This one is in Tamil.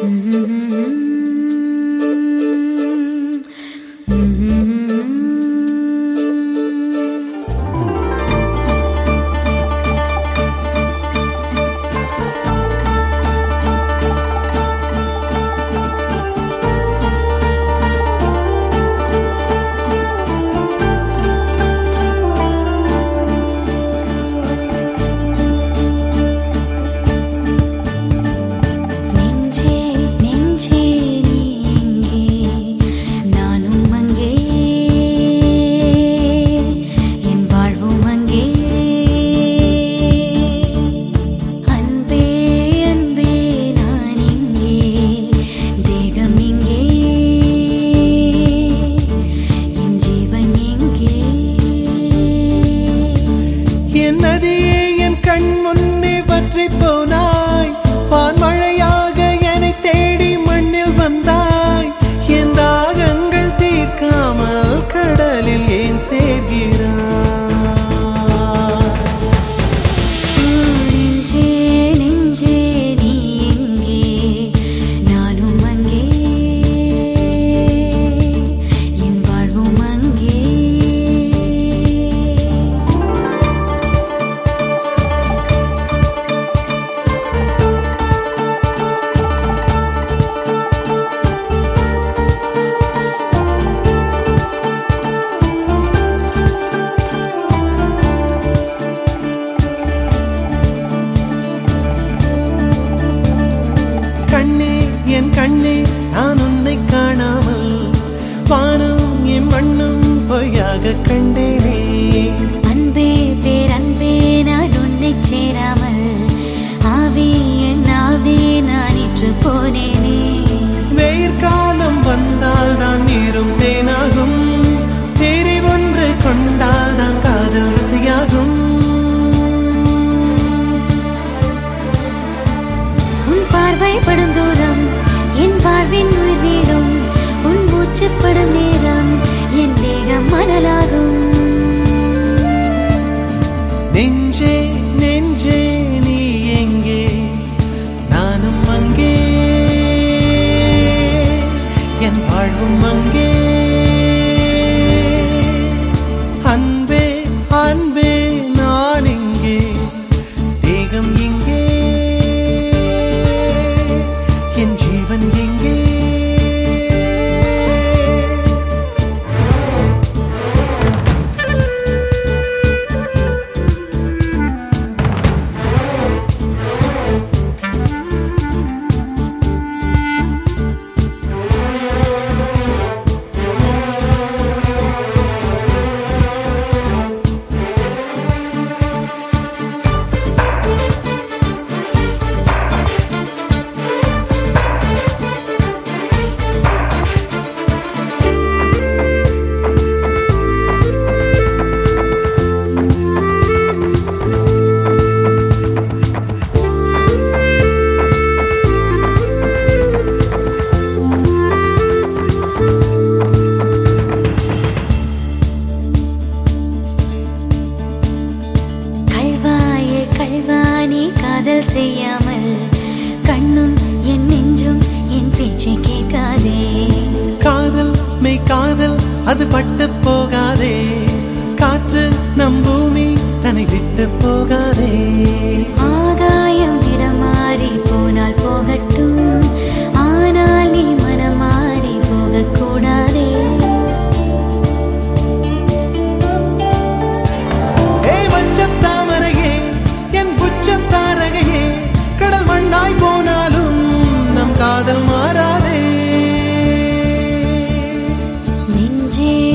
Mm-hmm. என் நதியே என் கண் முன்னே பற்றி போனாய் பான்மழையை మనలాగూ காதல் செய்யாமல் கண்ணும் என் நெஞ்சும் என் பேச்சை கேட்காதே. காதல் மெய் காதல் அது பட்டு போக see